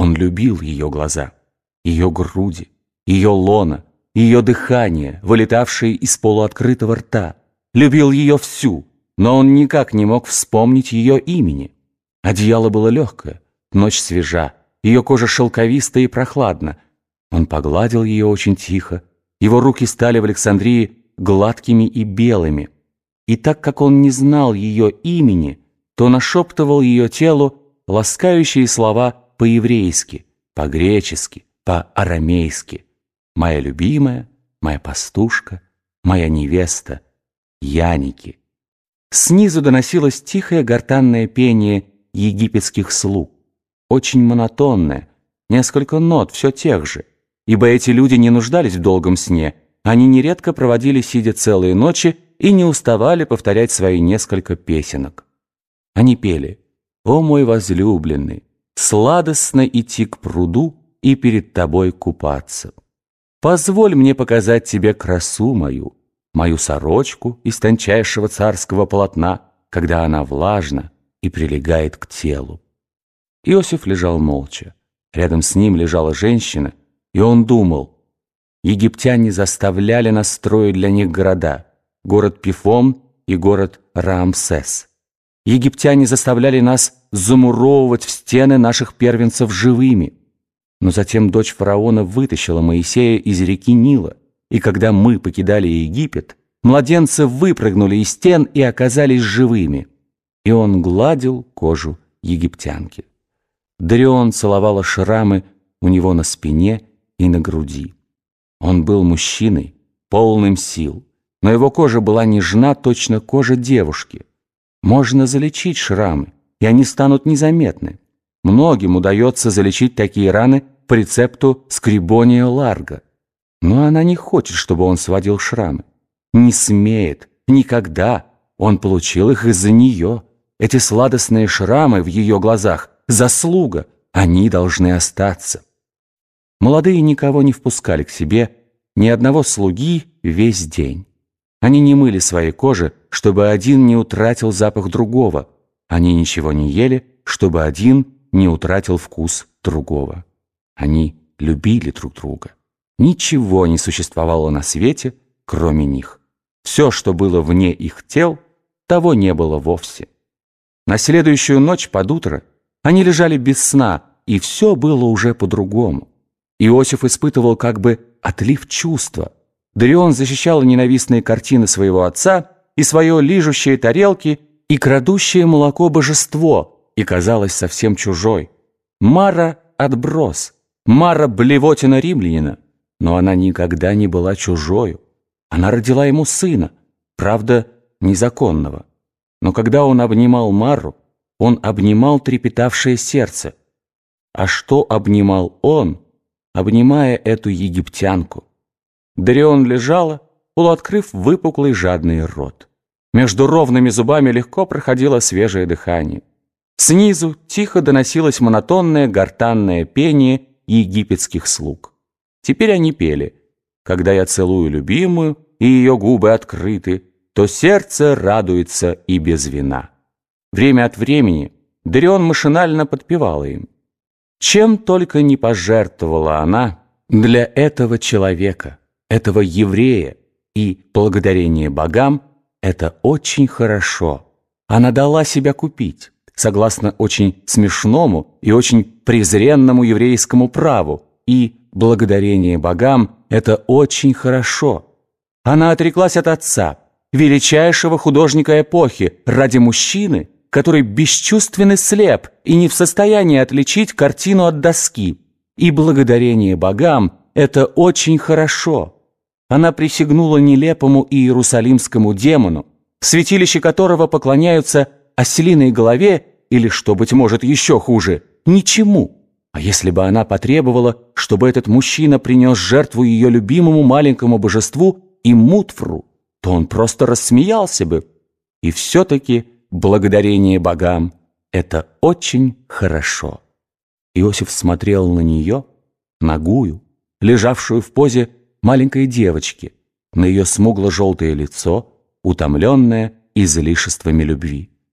Он любил ее глаза, ее груди, ее лона, ее дыхание, вылетавшее из полуоткрытого рта. Любил ее всю, но он никак не мог вспомнить ее имени. Одеяло было легкое, ночь свежа, ее кожа шелковистая и прохладна. Он погладил ее очень тихо, его руки стали в Александрии гладкими и белыми. И так как он не знал ее имени, то нашептывал ее телу ласкающие слова по-еврейски, по-гречески, по-арамейски. «Моя любимая, моя пастушка, моя невеста, Яники». Снизу доносилось тихое гортанное пение египетских слуг, очень монотонное, несколько нот, все тех же, ибо эти люди не нуждались в долгом сне, они нередко проводили, сидя целые ночи, и не уставали повторять свои несколько песенок. Они пели «О мой возлюбленный, сладостно идти к пруду и перед тобой купаться. Позволь мне показать тебе красу мою, мою сорочку из тончайшего царского полотна, когда она влажна и прилегает к телу». Иосиф лежал молча. Рядом с ним лежала женщина, и он думал, египтяне заставляли нас строить для них города, город Пифом и город Раамсес. Египтяне заставляли нас замуровывать в стены наших первенцев живыми. Но затем дочь фараона вытащила Моисея из реки Нила, и когда мы покидали Египет, младенцы выпрыгнули из стен и оказались живыми. И он гладил кожу египтянки. Дарион целовала шрамы у него на спине и на груди. Он был мужчиной, полным сил, но его кожа была нежна, точно кожа девушки. Можно залечить шрамы, и они станут незаметны. Многим удается залечить такие раны по рецепту скребония ларго. Но она не хочет, чтобы он сводил шрамы. Не смеет, никогда. Он получил их из-за нее. Эти сладостные шрамы в ее глазах – заслуга. Они должны остаться. Молодые никого не впускали к себе, ни одного слуги весь день. Они не мыли своей кожи, чтобы один не утратил запах другого. Они ничего не ели, чтобы один не утратил вкус другого. Они любили друг друга. Ничего не существовало на свете, кроме них. Все, что было вне их тел, того не было вовсе. На следующую ночь под утро они лежали без сна, и все было уже по-другому. Иосиф испытывал как бы отлив чувства. Дарион защищал ненавистные картины своего отца и свое лижущее тарелки и крадущее молоко божество, и казалось совсем чужой. Мара — отброс, Мара — блевотина римлянина, но она никогда не была чужою. Она родила ему сына, правда, незаконного. Но когда он обнимал Мару, он обнимал трепетавшее сердце. А что обнимал он, обнимая эту египтянку? Дарион лежала, полуоткрыв выпуклый жадный рот. Между ровными зубами легко проходило свежее дыхание. Снизу тихо доносилось монотонное гортанное пение египетских слуг. Теперь они пели «Когда я целую любимую, и ее губы открыты, то сердце радуется и без вина». Время от времени Дарион машинально подпевала им. Чем только не пожертвовала она для этого человека, этого еврея, и благодарение богам – это очень хорошо. Она дала себя купить, согласно очень смешному и очень презренному еврейскому праву, и благодарение богам – это очень хорошо. Она отреклась от отца, величайшего художника эпохи, ради мужчины – который бесчувственно слеп и не в состоянии отличить картину от доски. И благодарение богам – это очень хорошо. Она присягнула нелепому иерусалимскому демону, святилище которого поклоняются оселиной голове или, что, быть может, еще хуже, ничему. А если бы она потребовала, чтобы этот мужчина принес жертву ее любимому маленькому божеству и мутфру, то он просто рассмеялся бы. И все-таки благодарение богам — это очень хорошо. Иосиф смотрел на нее, нагую, лежавшую в позе маленькой девочки, на ее смугло-желтое лицо, утомленное излишествами любви.